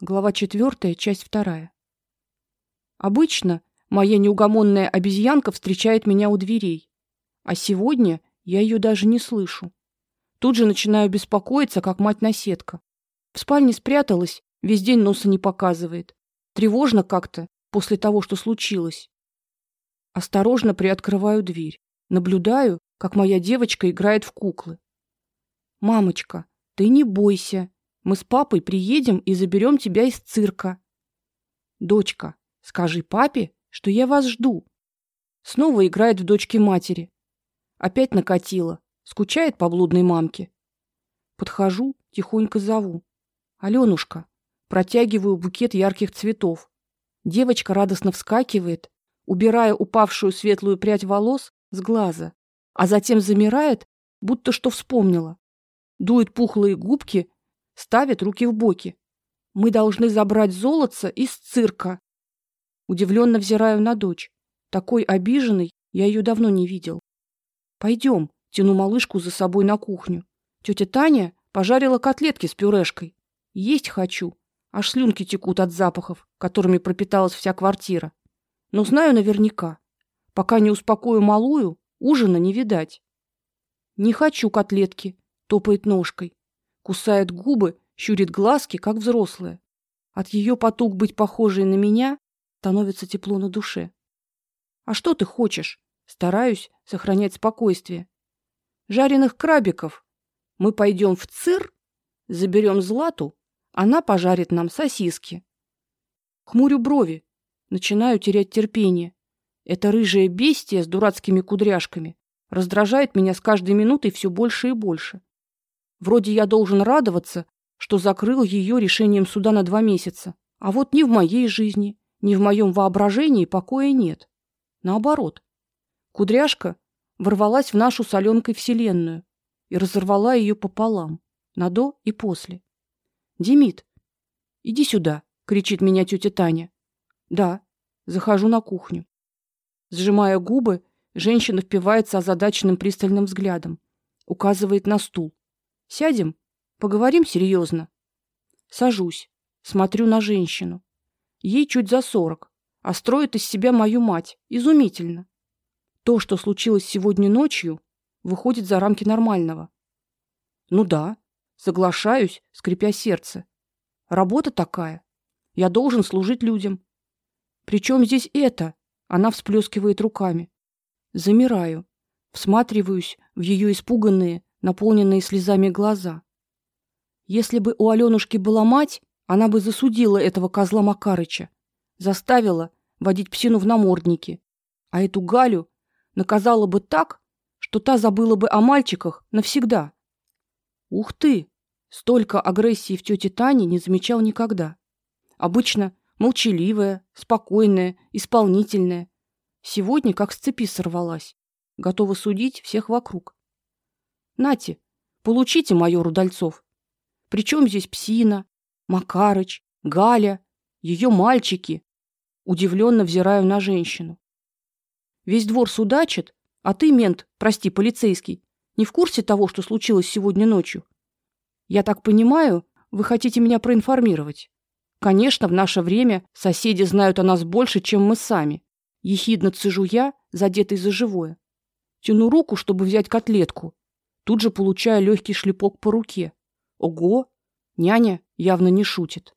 Глава 4, часть 2. Обычно моя неугомонная обезьянка встречает меня у дверей, а сегодня я ее даже не слышу. Тут же начинаю беспокоиться, как мать-наседка. В спальне спряталась, весь день носа не показывает. Тревожно как-то после того, что случилось. Осторожно приоткрываю дверь, наблюдаю, как моя девочка играет в куклы. Мамочка, ты не бойся, мы с папой приедем и заберем тебя из цирка. Дочка, скажи папе, что я вас жду. Снова играет в дочки матери. Опять накатила, скучает по блудной мамке. Подхожу, тихонько зову: "Алёнушка". Протягиваю букет ярких цветов. Девочка радостно вскакивает, убирая упавшую светлую прядь волос с глаза, а затем замирает, будто что вспомнила. Дует пухлые губки ставит руки в боки. Мы должны забрать золотце из цирка. Удивленно взираю на дочь. Такой обиженной я ее давно не видел. Пойдем, тяну малышку за собой на кухню. Тетя Таня пожарила котлетки с пюрешкой. Есть хочу. Аж слюнки текут от запахов, которыми пропиталась вся квартира. Но знаю наверняка, пока не успокою малую, ужина не видать. Не хочу котлетки, топает ножкой кусает губы, щурит глазки, как взрослая. От ее потуг быть похожей на меня становится тепло на душе. А что ты хочешь? Стараюсь сохранять спокойствие. Жареных крабиков. Мы пойдем в цир, заберем Злату, она пожарит нам сосиски. Хмурю брови, начинаю терять терпение. Это рыжая бестия с дурацкими кудряшками раздражает меня с каждой минутой все больше и больше. Вроде я должен радоваться, что закрыл ее решением суда на два месяца. А вот ни в моей жизни, ни в моем воображении покоя нет. Наоборот. Кудряшка ворвалась в нашу соленкой вселенную и разорвала ее пополам, на до и после. Демид, иди сюда, кричит меня тетя Таня. Да, захожу на кухню. Сжимая губы, женщина впивается озадаченным пристальным взглядом, указывает на стул. Сядем, поговорим серьезно. Сажусь, смотрю на женщину. Ей чуть за сорок, а строит из себя мою мать. Изумительно. То, что случилось сегодня ночью, выходит за рамки нормального. Ну да, соглашаюсь, скрипя сердце. Работа такая. Я должен служить людям. Причем здесь это? Она всплескивает руками. Замираю, всматриваюсь в ее испуганные, наполненные слезами глаза. Если бы у Алёнушки была мать, она бы засудила этого козла Макарыча, заставила водить псину в наморднике, а эту Галю наказала бы так, что та забыла бы о мальчиках навсегда. Ух ты, столько агрессии в тете Тане не замечал никогда. Обычно молчаливая, спокойная, исполнительная. Сегодня как с цепи сорвалась, готова судить всех вокруг. Нате, получите майор Удальцов. Причем здесь Псина, Макарыч, Галя, ее мальчики? Удивленно взираю на женщину. Весь двор судачит, а ты, мент, прости, полицейский, не в курсе того, что случилось сегодня ночью? Я так понимаю, вы хотите меня проинформировать. Конечно, в наше время соседи знают о нас больше, чем мы сами. Ехидно цежу я, задетый за живое. Тяну руку, чтобы взять котлетку, тут же получая легкий шлепок по руке. Ого, няня явно не шутит.